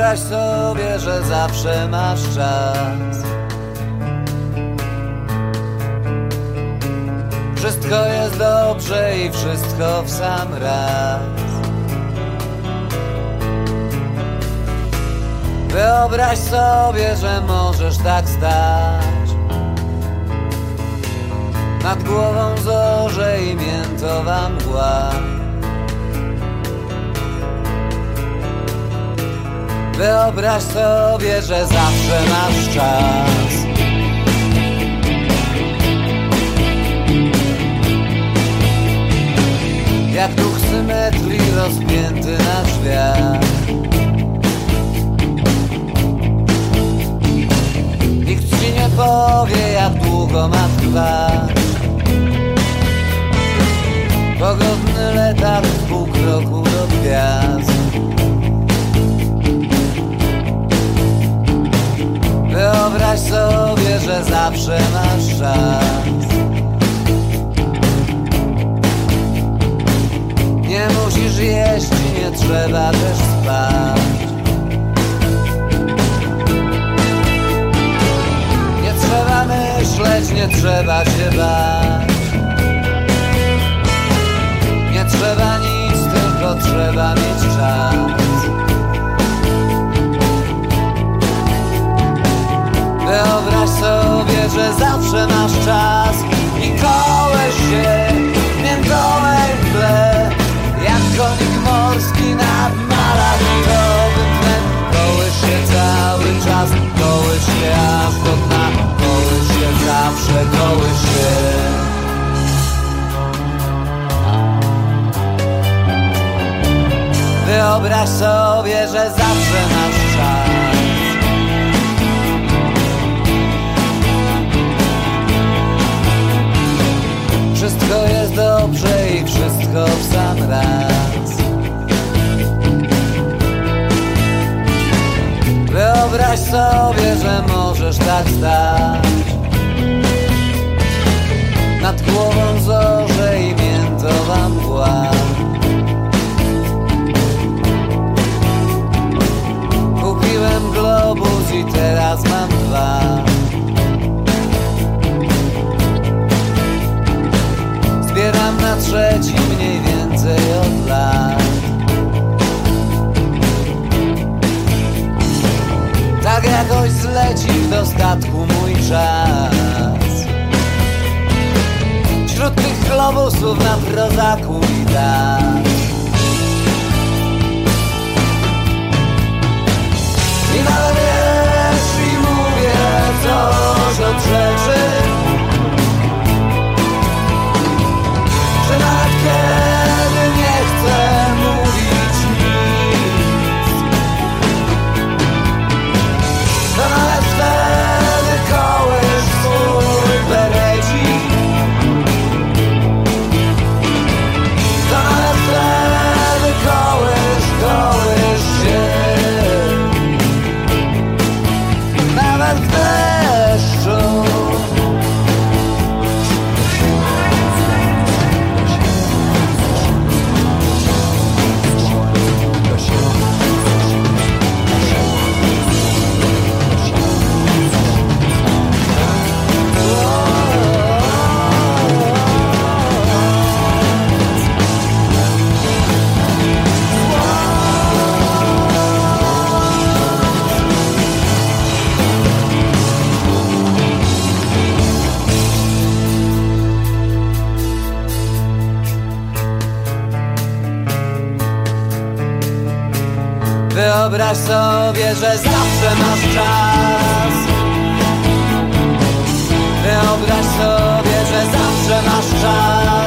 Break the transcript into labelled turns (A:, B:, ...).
A: Wyobraź sobie, że zawsze masz czas. Wszystko jest dobrze i wszystko w sam raz. Wyobraź sobie, że możesz tak stać Nad głową zorze i miętowa mgła Wyobraź sobie, że zawsze masz czas. Jak duch symetrii rozpięty na drzwiach Nikt ci nie powie, jak długo ma trwać. Pogodny letarg pół kroku do gwiazd trzeba się bać Nie trzeba nic, tylko trzeba mieć czas. Wyobraź sobie, że zawsze masz Wyobraź sobie, że zawsze masz czas. Wszystko jest dobrze i wszystko w sam raz. Wyobraź sobie, że możesz tak stać. Nad głową tych globusów na prozaku i tak Wyobraź sobie, że zawsze masz czas. Wyobraź sobie, że zawsze masz czas